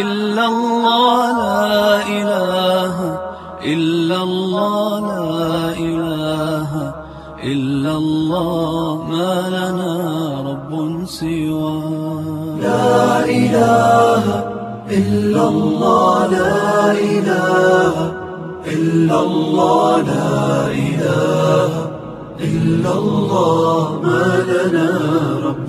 إلا الله لا إله إلا الله لا إله إلا الله ما لنا رب سوى لا إله إلا الله لا إله إلا الله لا إله إلا الله ما لنا رب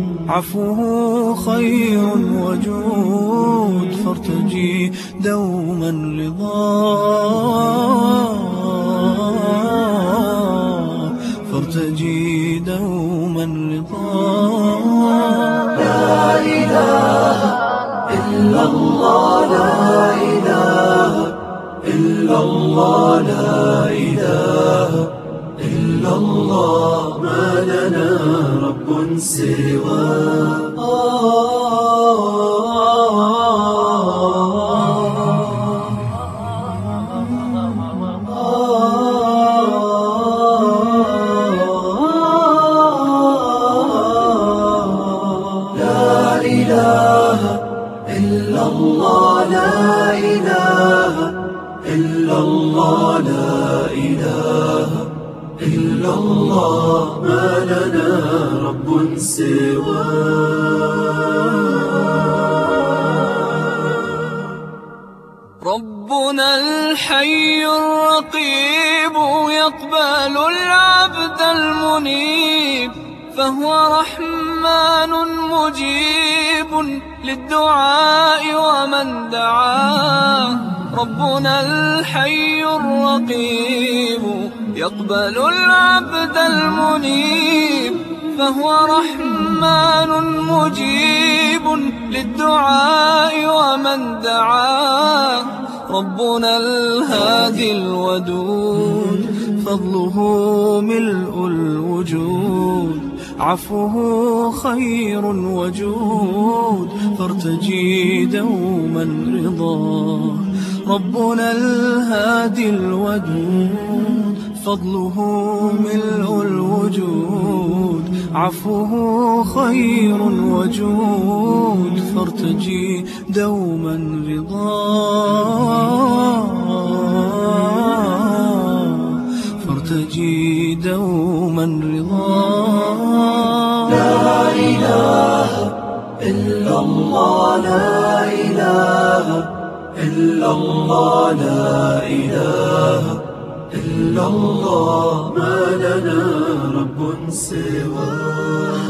عفوه خير وجود فارتجي دوما رضا فارتجي دوما رضا لا إله إلا الله لا إله إلا الله لا إله إلا الله ما لنا رب سواه. إلا الله لا إله إلا الله لا إله. إلا الله ما لنا رب سواه. ربنا الحي الرقيب يقبل العبد المنيب فهو رحمن مجيب للدعاء ومن دعاه. ربنا الحي الرقيب يقبل العبد المنيب فهو رحمن مجيب للدعاء ومن دعاه. ربنا الهادي الودود فضله ملء الوجود. عفوه خير وجود فارتجي دوما رضا ربنا الهادي الودود فضله ملء الوجود عفوه خير وجود فارتجي دوما رضا. فارتجي دوما رضا. لا إله إلا الله لا إله إلا الله لا إله إلا الله ما لنا رب سواه